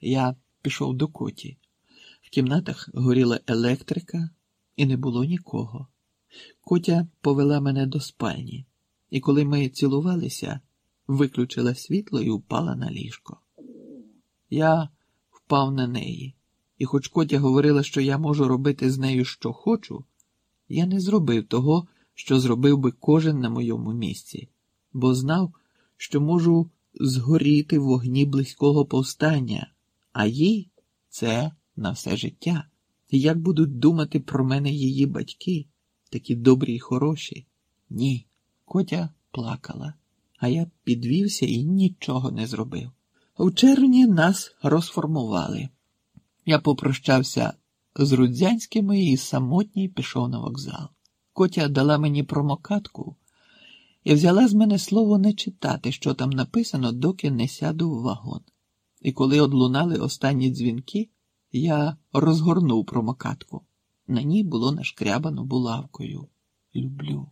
Я пішов до коті. В кімнатах горіла електрика, і не було нікого. Котя повела мене до спальні, і коли ми цілувалися, виключила світло і впала на ліжко. Я впав на неї, і хоч Котя говорила, що я можу робити з нею, що хочу, я не зробив того, що зробив би кожен на моєму місці, бо знав, що можу згоріти в вогні близького повстання, а їй це на все життя. І як будуть думати про мене її батьки, такі добрі й хороші? Ні. Котя плакала, а я підвівся і нічого не зробив. У червні нас розформували. Я попрощався з Рудзянськими і самотній пішов на вокзал. Котя дала мені промокатку і взяла з мене слово не читати, що там написано, доки не сяду в вагон. І коли одлунали останні дзвінки, я розгорнув промокатку. На ній було нашкрябано булавкою. Люблю.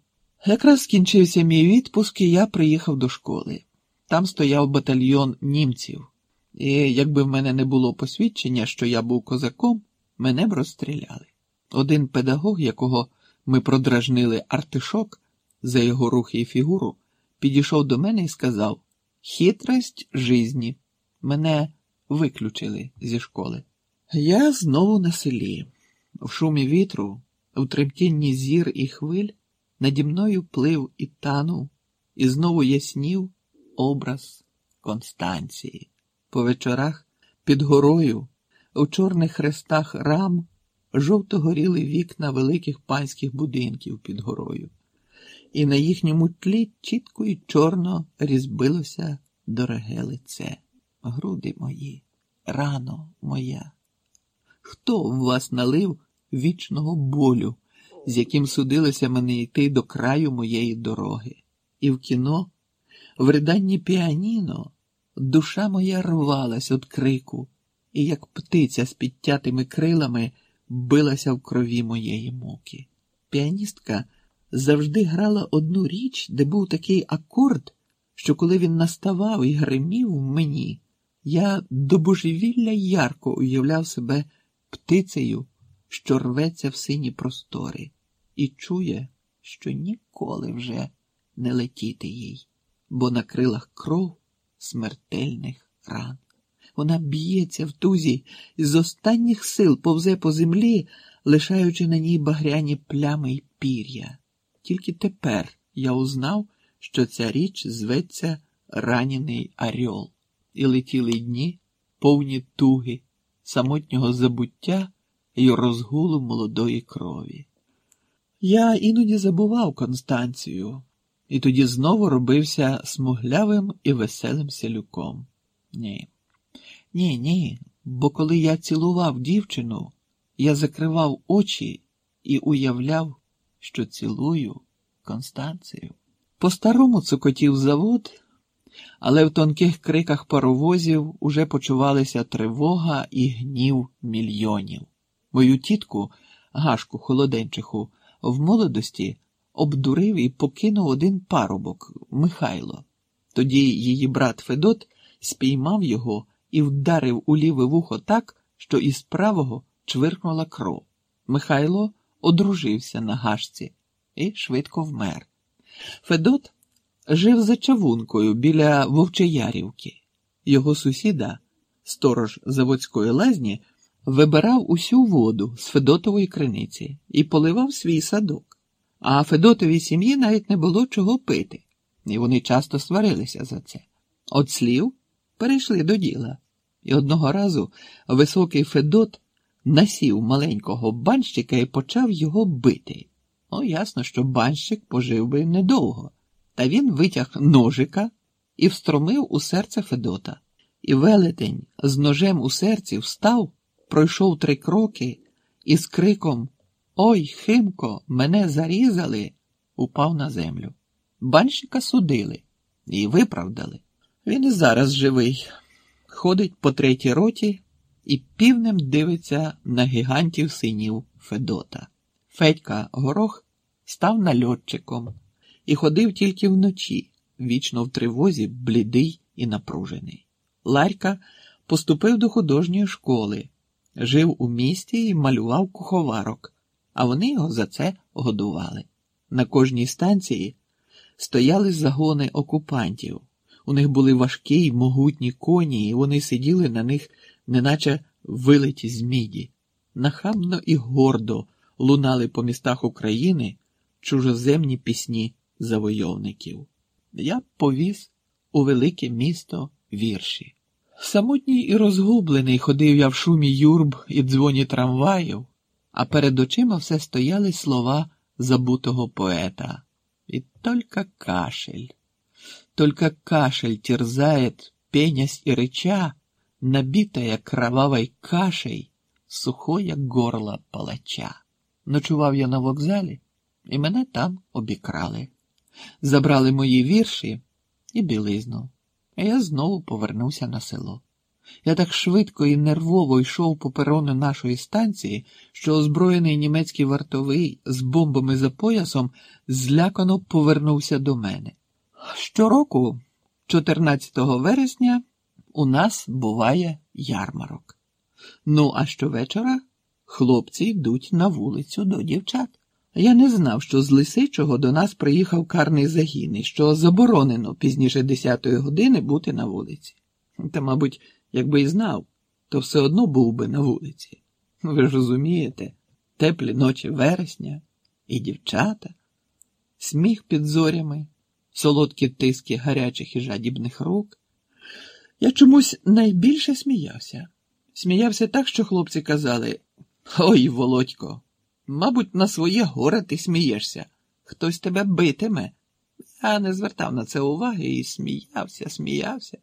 Якраз скінчився мій відпуск, і я приїхав до школи. Там стояв батальйон німців, і якби в мене не було посвідчення, що я був козаком, мене б розстріляли. Один педагог, якого ми продражнили артишок за його рухи і фігуру, підійшов до мене і сказав: Хитрость жизні. Мене виключили зі школи. Я знову на селі, в шумі вітру, в тремтінні зір і хвиль, наді мною плив і танув, і знову яснів образ Констанції. По вечорах під горою, у чорних хрестах рам, жовто горіли вікна великих панських будинків під горою, і на їхньому тлі чітко і чорно різбилося дороге лице. Груди мої, рано моя. Хто в вас налив вічного болю, з яким судилося мене йти до краю моєї дороги? І в кіно, в риданні піаніно, душа моя рвалась від крику, і як птиця з підтятими крилами билася в крові моєї муки. Піаністка завжди грала одну річ, де був такий акорд, що коли він наставав і гримів в мені, я до божевілля ярко уявляв себе птицею, що рветься в сині простори, і чує, що ніколи вже не летіти їй, бо на крилах кров смертельних ран. Вона б'ється в тузі і з останніх сил повзе по землі, лишаючи на ній багряні плями й пір'я. Тільки тепер я узнав, що ця річ зветься ранений Орел, і летіли дні, повні туги, самотнього забуття й розгулу молодої крові. Я іноді забував Констанцію, і тоді знову робився смуглявим і веселим селюком. Ні. Ні, ні, бо коли я цілував дівчину, я закривав очі і уявляв, що цілую Констанцію. По старому цокотів завод, але в тонких криках паровозів уже почувалися тривога і гнів мільйонів. Мою тітку, Гашку Холоденчиху, в молодості обдурив і покинув один парубок Михайло. Тоді її брат Федот спіймав його і вдарив у ліве вухо так, що із правого чвиркнула кров. Михайло одружився на гашці і швидко вмер. Федот жив за чавункою біля Вовчеярівки. Його сусіда, сторож заводської лазні, вибирав усю воду з Федотової криниці і поливав свій садок. А Федотовій сім'ї навіть не було чого пити, і вони часто сварилися за це. От слів перейшли до діла. І одного разу високий Федот насів маленького банщика і почав його бити. Ну, ясно, що банщик пожив би недовго, та він витяг ножика і встромив у серце Федота. І велетень з ножем у серці встав, пройшов три кроки і з криком Ой, Химко, мене зарізали, упав на землю. Банщика судили і виправдали. Він і зараз живий ходить по третій роті і півнем дивиться на гігантів синів Федота. Федька Горох став нальотчиком і ходив тільки вночі, вічно в тривозі, блідий і напружений. Ларька поступив до художньої школи, жив у місті і малював куховарок, а вони його за це годували. На кожній станції стояли загони окупантів. У них були важкі й могутні коні, і вони сиділи на них, неначе вилиті з міді. Нахабно і гордо лунали по містах України чужоземні пісні завойовників. Я повіз у велике місто вірші. Самотній і розгублений ходив я в шумі юрб і дзвоні трамваїв, а перед очима все стояли слова забутого поета. И только кашель, только кашель терзает, пенясь и рыча, набитая кровавой кашей, сухое горло палача. Ночував я на вокзалі, і мене там обікрали. Забрали мої вірші і білизну. Я знову повернувся на село. Я так швидко і нервово йшов по перону нашої станції, що озброєний німецький вартовий з бомбами за поясом злякано повернувся до мене. Щороку, 14 вересня, у нас буває ярмарок. Ну, а щовечора хлопці йдуть на вулицю до дівчат. Я не знав, що з Лисичого до нас приїхав карний загін і що заборонено пізніше 10-ї години бути на вулиці. Та, мабуть, якби і знав, то все одно був би на вулиці. Ви ж розумієте, теплі ночі вересня і дівчата, сміх під зорями, солодкі тиски гарячих і жадібних рук. Я чомусь найбільше сміявся. Сміявся так, що хлопці казали: Ой, Володько, мабуть, на своє горе ти смієшся. Хтось тебе битиме. Я не звертав на це уваги і сміявся, сміявся.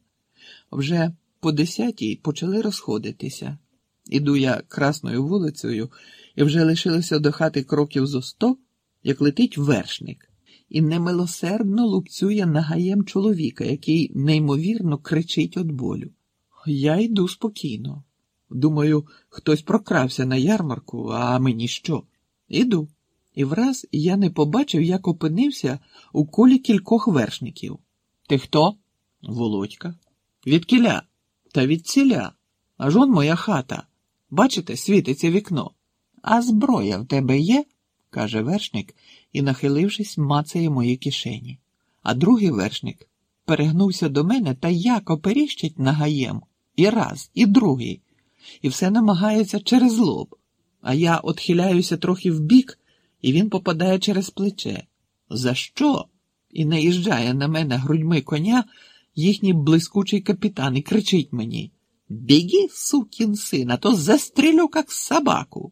Вже по десятій почали розходитися. Іду я красною вулицею, і вже лишилося до хати кроків зо сто, як летить вершник, і немилосердно лупцює нагаєм чоловіка, який неймовірно кричить від болю. Я йду спокійно. Думаю, хтось прокрався на ярмарку, а мені що? Іду. І враз я не побачив, як опинився у колі кількох вершників. Ти хто? Володька. Від кіля та від ціля. Аж он моя хата. Бачите, світиться вікно. А зброя в тебе є? каже вершник і, нахилившись, мацає мої кишені. А другий вершник перегнувся до мене та як оперіщить нагаєм. І раз, і другий, і все намагається через лоб. А я отхиляюся трохи вбік, і він попадає через плече. За що? І наїжджає на мене грудьми коня їхній блискучий капітан і кричить мені: Біги, сукін син, а то застрілю, як собаку.